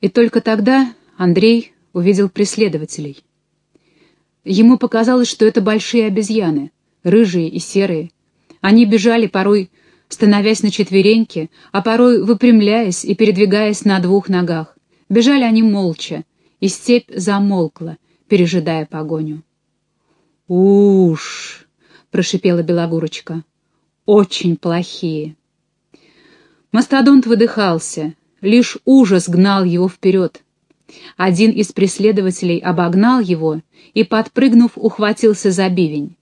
И только тогда Андрей увидел преследователей. Ему показалось, что это большие обезьяны, рыжие и серые. Они бежали порой, становясь на четвереньки, а порой выпрямляясь и передвигаясь на двух ногах. Бежали они молча, и степь замолкла, пережидая погоню. «Уж!» — прошипела Белогурочка. «Очень плохие!» Мастодонт выдыхался, лишь ужас гнал его вперед. Один из преследователей обогнал его и, подпрыгнув, ухватился за бивень.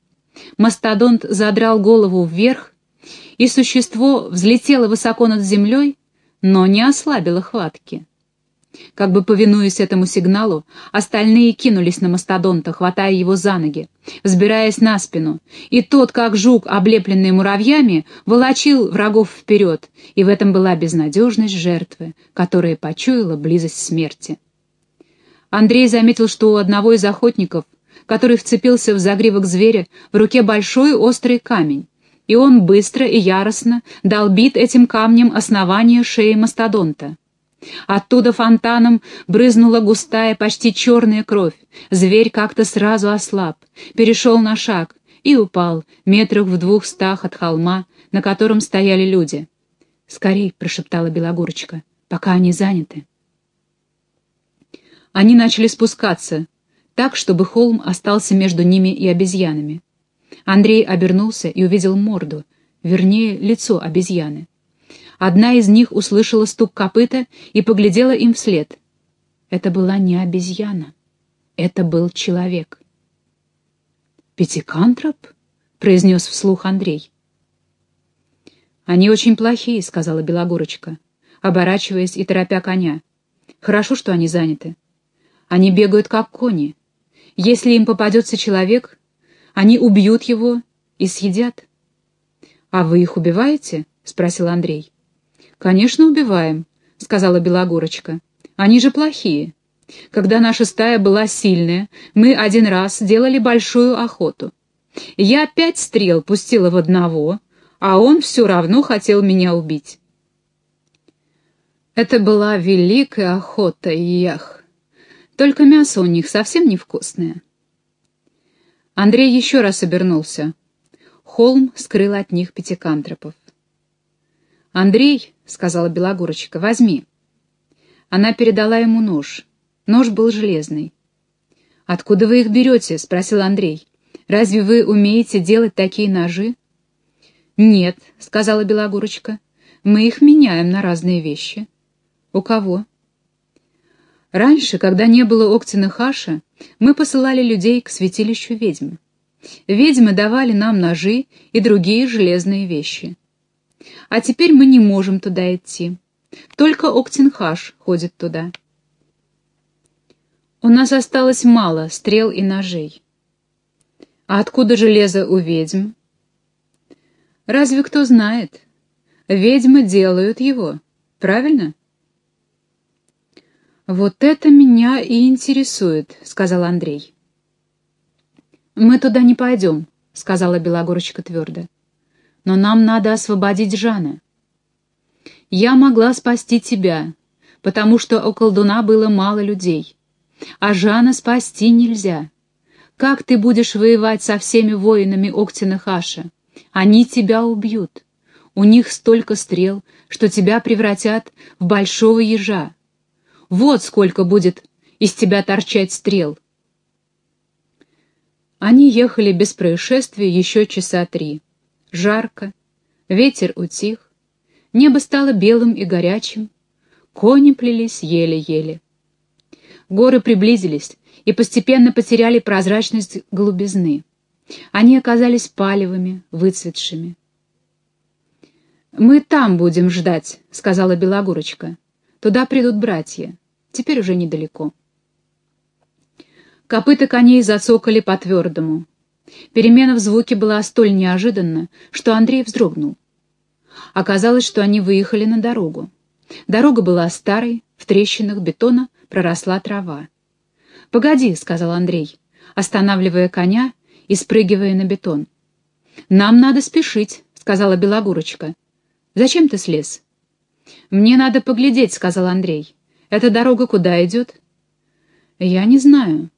Мастодонт задрал голову вверх, и существо взлетело высоко над землей, но не ослабило хватки. Как бы повинуясь этому сигналу, остальные кинулись на мастодонта, хватая его за ноги, взбираясь на спину, и тот, как жук, облепленный муравьями, волочил врагов вперед, и в этом была безнадежность жертвы, которая почуяла близость смерти. Андрей заметил, что у одного из охотников, который вцепился в загривок зверя, в руке большой острый камень, и он быстро и яростно долбит этим камнем основание шеи мастодонта. Оттуда фонтаном брызнула густая, почти черная кровь. Зверь как-то сразу ослаб, перешел на шаг и упал метрах в двухстах от холма, на котором стояли люди. «Скорей!» — прошептала Белогорочка, — «пока они заняты». Они начали спускаться, так, чтобы холм остался между ними и обезьянами. Андрей обернулся и увидел морду, вернее, лицо обезьяны. Одна из них услышала стук копыта и поглядела им вслед. Это была не обезьяна. Это был человек. «Пятикантроп?» — произнес вслух Андрей. «Они очень плохие», — сказала Белогорочка, оборачиваясь и торопя коня. «Хорошо, что они заняты. Они бегают, как кони. Если им попадется человек, они убьют его и съедят». «А вы их убиваете?» — спросил Андрей. «Конечно, убиваем», — сказала Белогорочка. «Они же плохие. Когда наша стая была сильная, мы один раз делали большую охоту. Я пять стрел пустила в одного, а он все равно хотел меня убить». Это была великая охота, ях. Только мясо у них совсем невкусное. Андрей еще раз обернулся. Холм скрыл от них пятикантропов. «Андрей», — сказала Белогорочка, — «возьми». Она передала ему нож. Нож был железный. «Откуда вы их берете?» — спросил Андрей. «Разве вы умеете делать такие ножи?» «Нет», — сказала Белогорочка. «Мы их меняем на разные вещи». «У кого?» «Раньше, когда не было Октина Хаша, мы посылали людей к святилищу ведьм. Ведьмы давали нам ножи и другие железные вещи. А теперь мы не можем туда идти. Только Октинхаш ходит туда. У нас осталось мало стрел и ножей. А откуда железо у ведьм? Разве кто знает? Ведьмы делают его, правильно? «Вот это меня и интересует», — сказал Андрей. «Мы туда не пойдем», — сказала Белогорочка твердо но нам надо освободить Жана. Я могла спасти тебя, потому что у колдуна было мало людей, а Жана спасти нельзя. Как ты будешь воевать со всеми воинами Октина Хаша? Они тебя убьют. У них столько стрел, что тебя превратят в большого ежа. Вот сколько будет из тебя торчать стрел. Они ехали без происшествий еще часа три. Жарко, ветер утих, небо стало белым и горячим, кони плелись еле-еле. Горы приблизились и постепенно потеряли прозрачность голубизны. Они оказались палевыми, выцветшими. «Мы там будем ждать», — сказала Белогорочка. «Туда придут братья. Теперь уже недалеко». Копыта коней зацокали по-твердому. Перемена в звуке была столь неожиданна, что Андрей вздрогнул. Оказалось, что они выехали на дорогу. Дорога была старой, в трещинах бетона проросла трава. «Погоди», — сказал Андрей, останавливая коня и спрыгивая на бетон. «Нам надо спешить», — сказала Белогурочка. «Зачем ты слез?» «Мне надо поглядеть», — сказал Андрей. Эта дорога куда идет?» «Я не знаю.